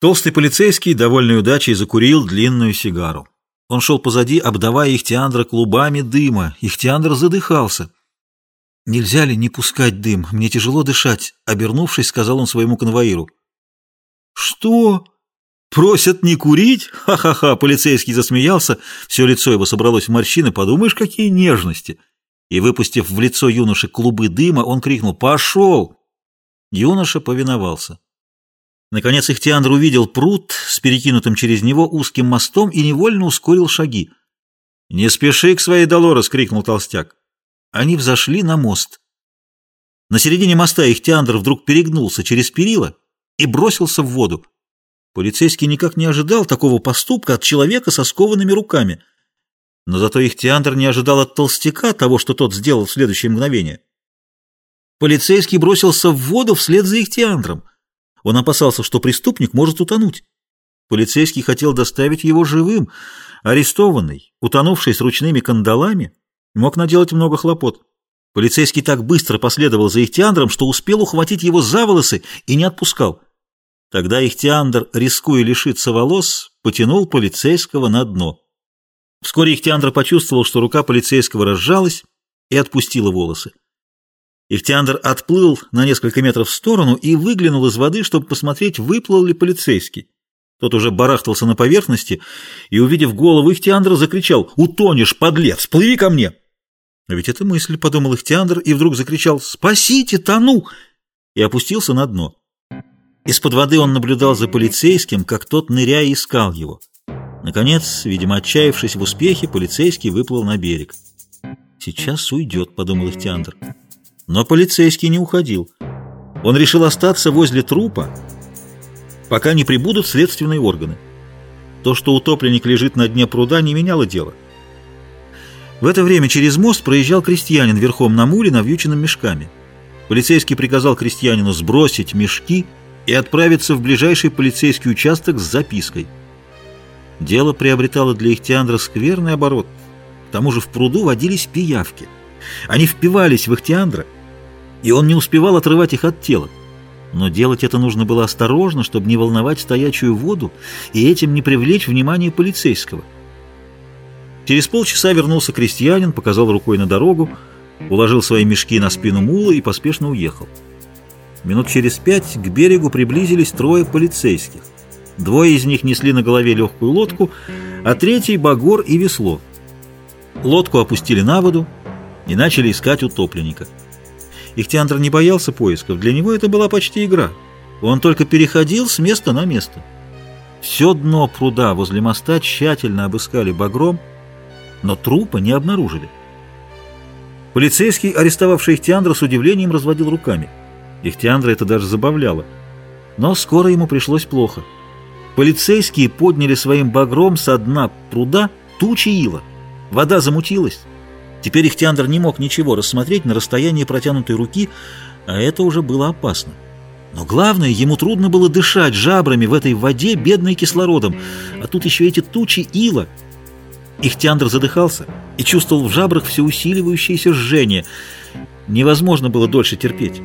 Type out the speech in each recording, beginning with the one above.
Толстый полицейский, довольной удачей, закурил длинную сигару. Он шел позади, обдавая Ихтиандра клубами дыма. Ихтиандр задыхался. «Нельзя ли не пускать дым? Мне тяжело дышать», — обернувшись, сказал он своему конвоиру. «Что? Просят не курить? Ха-ха-ха!» Полицейский засмеялся, все лицо его собралось в морщины. «Подумаешь, какие нежности!» И, выпустив в лицо юноши клубы дыма, он крикнул «Пошел!» Юноша повиновался. Наконец Ихтиандр увидел пруд с перекинутым через него узким мостом и невольно ускорил шаги. «Не спеши к своей Долорес!» — крикнул толстяк. Они взошли на мост. На середине моста Ихтиандр вдруг перегнулся через перила и бросился в воду. Полицейский никак не ожидал такого поступка от человека со скованными руками. Но зато Ихтиандр не ожидал от толстяка того, что тот сделал в следующее мгновение. Полицейский бросился в воду вслед за Ихтиандром — он опасался, что преступник может утонуть. Полицейский хотел доставить его живым. Арестованный, утонувший с ручными кандалами, мог наделать много хлопот. Полицейский так быстро последовал за Ихтиандром, что успел ухватить его за волосы и не отпускал. Тогда Ихтиандр, рискуя лишиться волос, потянул полицейского на дно. Вскоре Ихтиандр почувствовал, что рука полицейского разжалась и отпустила волосы. Ихтиандр отплыл на несколько метров в сторону и выглянул из воды, чтобы посмотреть, выплыл ли полицейский. Тот уже барахтался на поверхности и, увидев голову Ихтиандра, закричал «Утонешь, подлец! Плыви ко мне!» А ведь это мысль, — подумал Ихтиандр, и вдруг закричал «Спасите, тону!» и опустился на дно. Из-под воды он наблюдал за полицейским, как тот, ныряя, искал его. Наконец, видимо, отчаявшись в успехе, полицейский выплыл на берег. «Сейчас уйдет», — подумал Ихтиандр. Но полицейский не уходил. Он решил остаться возле трупа, пока не прибудут следственные органы. То, что утопленник лежит на дне пруда, не меняло дело. В это время через мост проезжал крестьянин верхом на муле, навьюченном мешками. Полицейский приказал крестьянину сбросить мешки и отправиться в ближайший полицейский участок с запиской. Дело приобретало для Ихтиандра скверный оборот. К тому же в пруду водились пиявки. Они впивались в Ихтиандра, и он не успевал отрывать их от тела. Но делать это нужно было осторожно, чтобы не волновать стоячую воду и этим не привлечь внимание полицейского. Через полчаса вернулся крестьянин, показал рукой на дорогу, уложил свои мешки на спину мула и поспешно уехал. Минут через пять к берегу приблизились трое полицейских. Двое из них несли на голове легкую лодку, а третий — багор и весло. Лодку опустили на воду и начали искать утопленника. Ихтиандр не боялся поисков, для него это была почти игра. Он только переходил с места на место. Все дно пруда возле моста тщательно обыскали багром, но трупа не обнаружили. Полицейский, арестовавший Ихтиандра, с удивлением разводил руками. Ихтиандра это даже забавляло. Но скоро ему пришлось плохо. Полицейские подняли своим багром со дна пруда тучи ила. Вода замутилась. Теперь Ихтиандр не мог ничего рассмотреть на расстоянии протянутой руки, а это уже было опасно. Но главное, ему трудно было дышать жабрами в этой воде, бедной кислородом, а тут еще эти тучи ила. Ихтиандр задыхался и чувствовал в жабрах все усиливающееся жжение. Невозможно было дольше терпеть.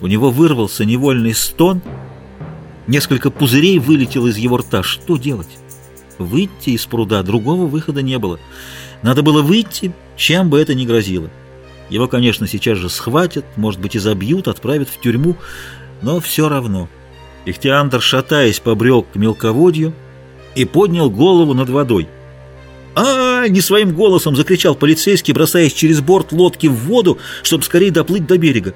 У него вырвался невольный стон, несколько пузырей вылетело из его рта. Что делать? Выйти из пруда, другого выхода не было. Надо было выйти, чем бы это ни грозило. Его, конечно, сейчас же схватят, может быть, и забьют, отправят в тюрьму, но все равно. Ихтиандр, шатаясь, побрел к мелководью и поднял голову над водой. а, -а, -а не своим голосом закричал полицейский, бросаясь через борт лодки в воду, чтобы скорее доплыть до берега.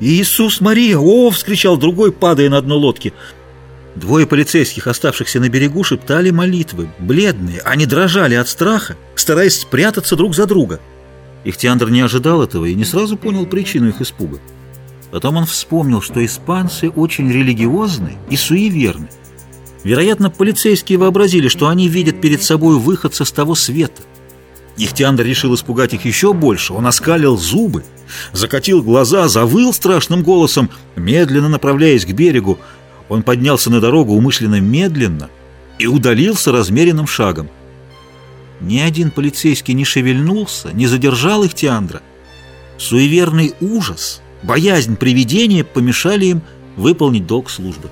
«Иисус Мария! О!» — вскричал другой, падая на дно лодки. Двое полицейских, оставшихся на берегу, шептали молитвы, бледные, они дрожали от страха, стараясь спрятаться друг за друга. Ихтиандр не ожидал этого и не сразу понял причину их испуга. Потом он вспомнил, что испанцы очень религиозны и суеверны. Вероятно, полицейские вообразили, что они видят перед собой выходца с того света. Ихтиандр решил испугать их еще больше. Он оскалил зубы, закатил глаза, завыл страшным голосом, медленно направляясь к берегу. Он поднялся на дорогу умышленно медленно и удалился размеренным шагом. Ни один полицейский не шевельнулся, не задержал их Тиандра. Суеверный ужас, боязнь привидения помешали им выполнить долг службы.